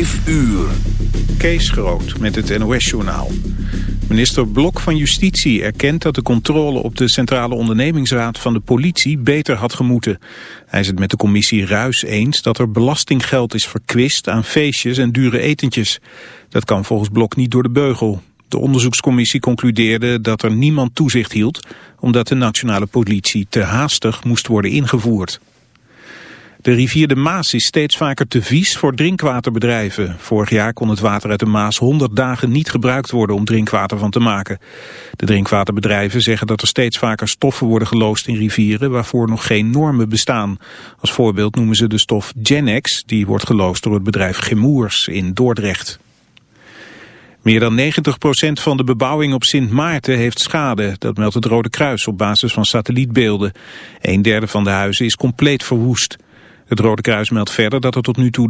Vijf uur. Kees Groot met het NOS-journaal. Minister Blok van Justitie erkent dat de controle op de Centrale Ondernemingsraad van de politie beter had gemoeten. Hij is het met de commissie Ruis eens dat er belastinggeld is verkwist aan feestjes en dure etentjes. Dat kan volgens Blok niet door de beugel. De onderzoekscommissie concludeerde dat er niemand toezicht hield, omdat de nationale politie te haastig moest worden ingevoerd. De rivier de Maas is steeds vaker te vies voor drinkwaterbedrijven. Vorig jaar kon het water uit de Maas 100 dagen niet gebruikt worden om drinkwater van te maken. De drinkwaterbedrijven zeggen dat er steeds vaker stoffen worden geloosd in rivieren waarvoor nog geen normen bestaan. Als voorbeeld noemen ze de stof Genex, die wordt geloosd door het bedrijf Gemoers in Dordrecht. Meer dan 90% van de bebouwing op Sint Maarten heeft schade. Dat meldt het Rode Kruis op basis van satellietbeelden. Een derde van de huizen is compleet verwoest. Het Rode Kruis meldt verder dat er tot nu toe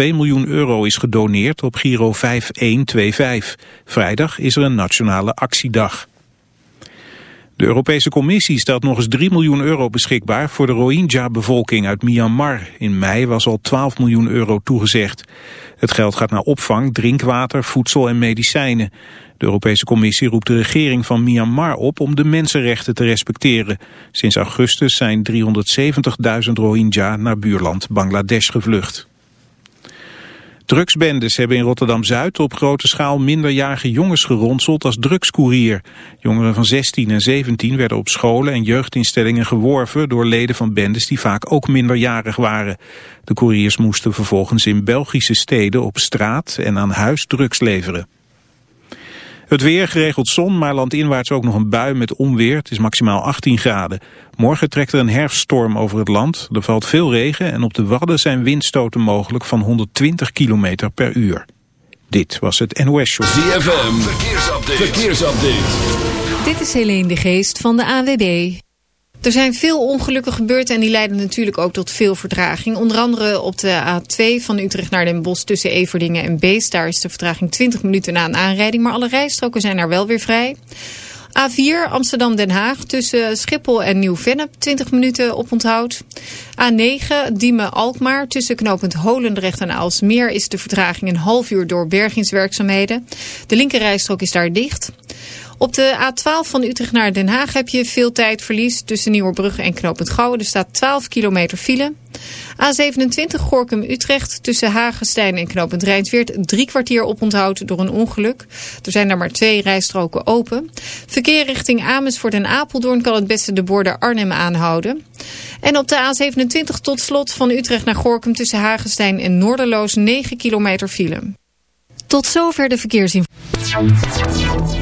3,2 miljoen euro is gedoneerd op Giro 5125. Vrijdag is er een nationale actiedag. De Europese Commissie stelt nog eens 3 miljoen euro beschikbaar voor de Rohingya-bevolking uit Myanmar. In mei was al 12 miljoen euro toegezegd. Het geld gaat naar opvang, drinkwater, voedsel en medicijnen. De Europese Commissie roept de regering van Myanmar op om de mensenrechten te respecteren. Sinds augustus zijn 370.000 Rohingya naar buurland Bangladesh gevlucht. Drugsbendes hebben in Rotterdam-Zuid op grote schaal minderjarige jongens geronseld als drugscourier. Jongeren van 16 en 17 werden op scholen en jeugdinstellingen geworven door leden van bendes die vaak ook minderjarig waren. De couriers moesten vervolgens in Belgische steden op straat en aan huis drugs leveren. Het weer geregeld zon, maar landinwaarts ook nog een bui met onweer. Het is maximaal 18 graden. Morgen trekt er een herfststorm over het land. Er valt veel regen en op de Wadden zijn windstoten mogelijk van 120 km per uur. Dit was het NOS Show. ZFM, verkeersupdate. verkeersupdate. Dit is Helene de Geest van de AWB. Er zijn veel ongelukken gebeurd en die leiden natuurlijk ook tot veel vertraging. Onder andere op de A2 van Utrecht naar Den Bosch tussen Everdingen en Beest. Daar is de vertraging 20 minuten na een aanrijding, maar alle rijstroken zijn daar wel weer vrij. A4 Amsterdam-Den Haag tussen Schiphol en Nieuw-Vennep 20 minuten op onthoud. A9 Diemen-Alkmaar tussen knooppunt Holendrecht en Aalsmeer is de vertraging een half uur door bergingswerkzaamheden. De linkerrijstrook is daar dicht. Op de A12 van Utrecht naar Den Haag heb je veel tijdverlies tussen Nieuwerbrugge en Knoopend Gouwen. Er staat 12 kilometer file. A27 Gorkum-Utrecht tussen Hagenstein en Knoopend Rijnsweert. Drie kwartier oponthoud door een ongeluk. Er zijn daar maar twee rijstroken open. Verkeer richting Amersfoort en Apeldoorn kan het beste de borden Arnhem aanhouden. En op de A27 tot slot van Utrecht naar Gorkum tussen Hagenstein en Noorderloos 9 kilometer file. Tot zover de verkeersinformatie.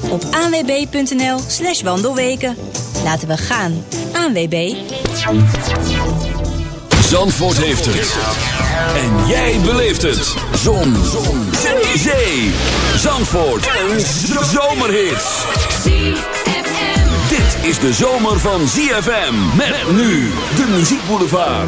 op anwb.nl slash wandelweken. Laten we gaan. ANWB. Zandvoort heeft het. En jij beleeft het. Zon. Zon. Zee. Zandvoort. Een zomerhit. Dit is de zomer van ZFM. Met nu de muziekboulevard.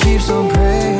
Keeps on praying.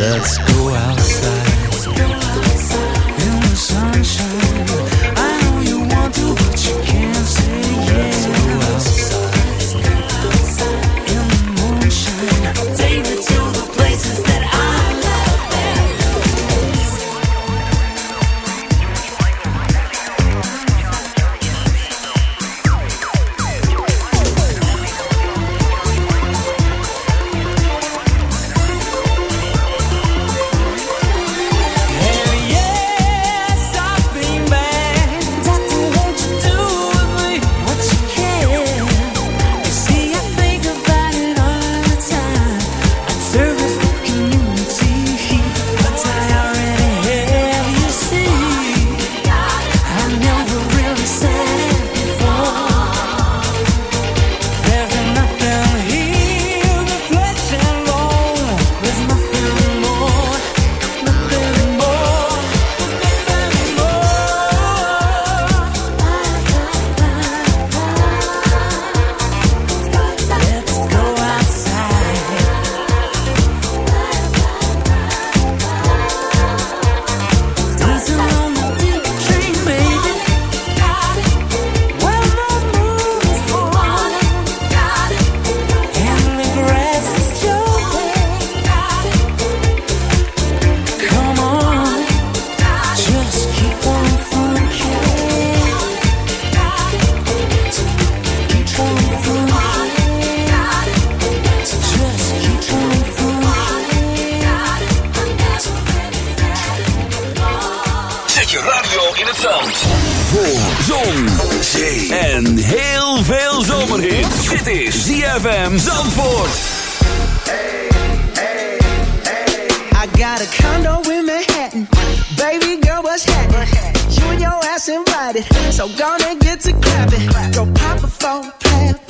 Let's go outside zon, en heel veel zomerhit. Dit is ZFM Zandvoort. I got a condo in Manhattan. Baby girl, what's happening? You and your ass invited. So gonna get to clapping. Go pop it a plan.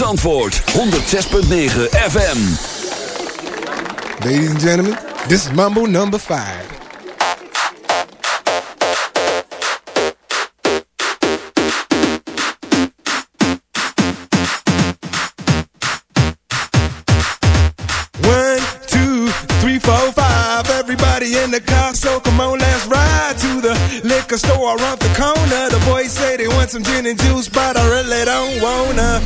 ZFM's antwoord, 106.9 FM. Ladies and gentlemen, this is Mambo number five. One, two, three, four, five. Everybody in the car, so come on, let's ride to the liquor store around the corner. The boys say they want some gin and juice, but I really don't wanna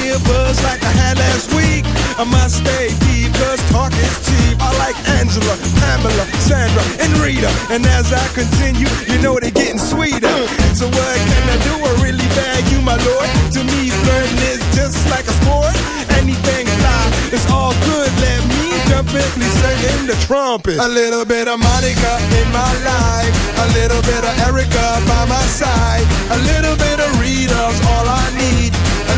be a buzz like I had last week. I must stay deep, cause talk is cheap. I like Angela, Pamela, Sandra, and Rita. And as I continue, you know they're getting sweeter. So what can I do? I really you, my lord. To me, flirting is just like a sport. Anything fly, it's all good. Let me jump in, sing in the trumpet. A little bit of Monica in my life. A little bit of Erica by my side. A little bit of Rita's all I need.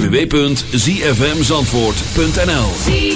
www.zfmzandvoort.nl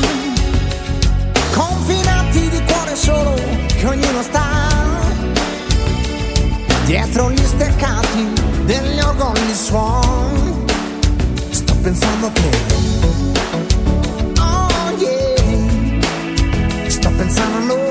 parti di cuore solo che ognuno sta dietro gli steccati degli orgogli suon. Sto pensando a te oh yeah sto pensando a noi.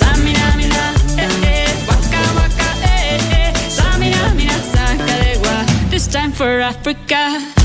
Africa.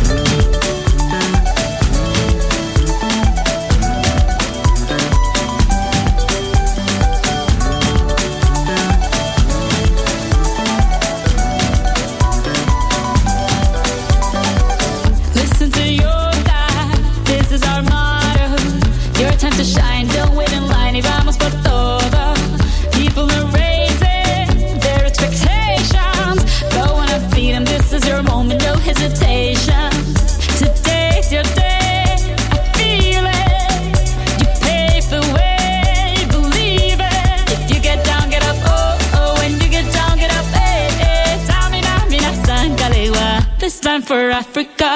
for Africa.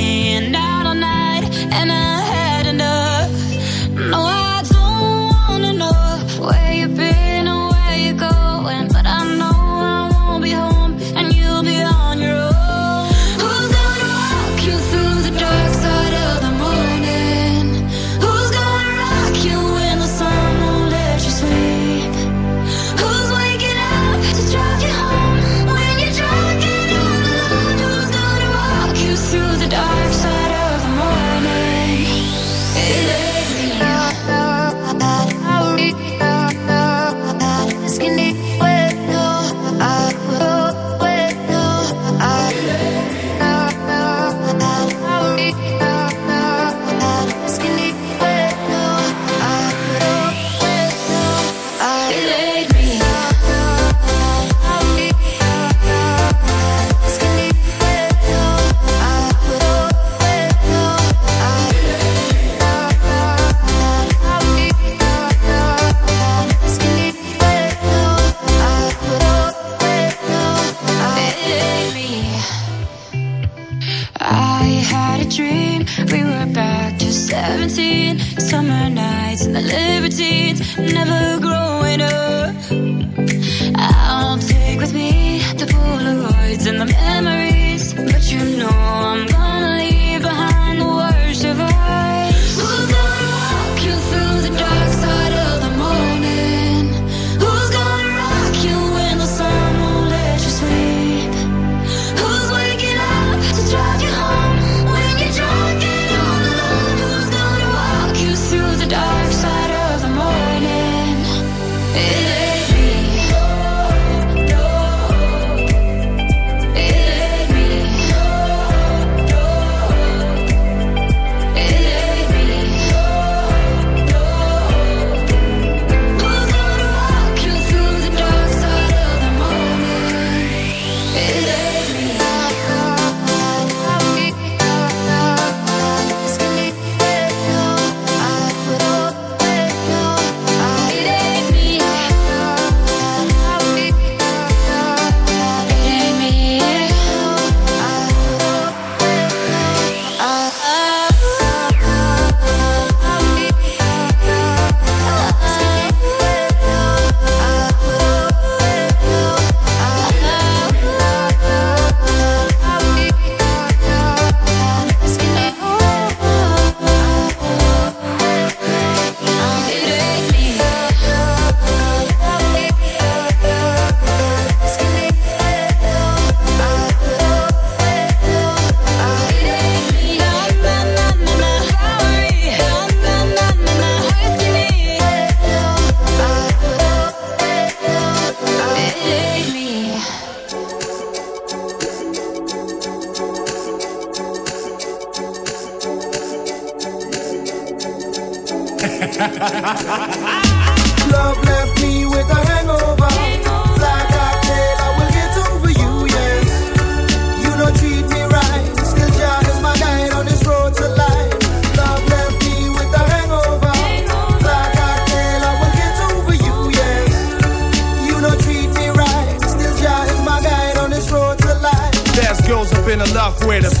Been in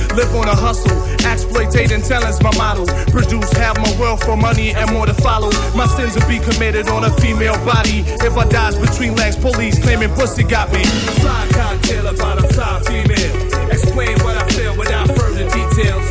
live on a hustle, exploitating talent's my model. Produce half my wealth for money and more to follow. My sins will be committed on a female body. If I dies between legs, police claiming pussy got me. Fly cocktail about a fly female. Explain what I feel without further details.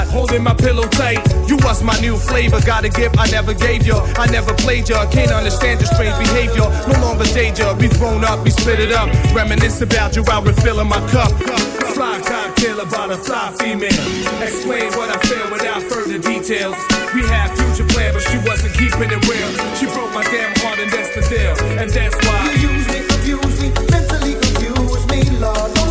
holding my pillow tight. You was my new flavor. Got a gift I never gave you. I never played you. Can't understand your strange behavior. No longer danger. We grown up, we split it up. Reminisce about you while refilling my cup. Fly cocktail about a fly female. Explain what I feel without further details. We had future plans, but she wasn't keeping it real. She broke my damn heart, and that's the deal. And that's why You use me, abuse me, mentally confuse me, Lord.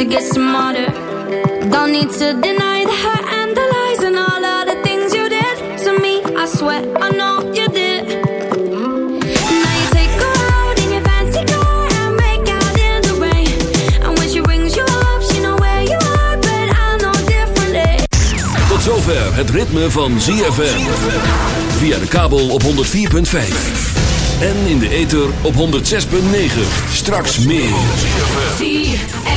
to get smarter? Don't need to deny the hurt and the lies and all of the things you did to me. I swear I know you did. Now you take her out in your fancy car and make out in the rain. And when she rings you up, she know where you are, but I know differently. Tot zover het ritme van ZFM. Via de kabel op 104.5. En in de ether op 106.9. Straks meer.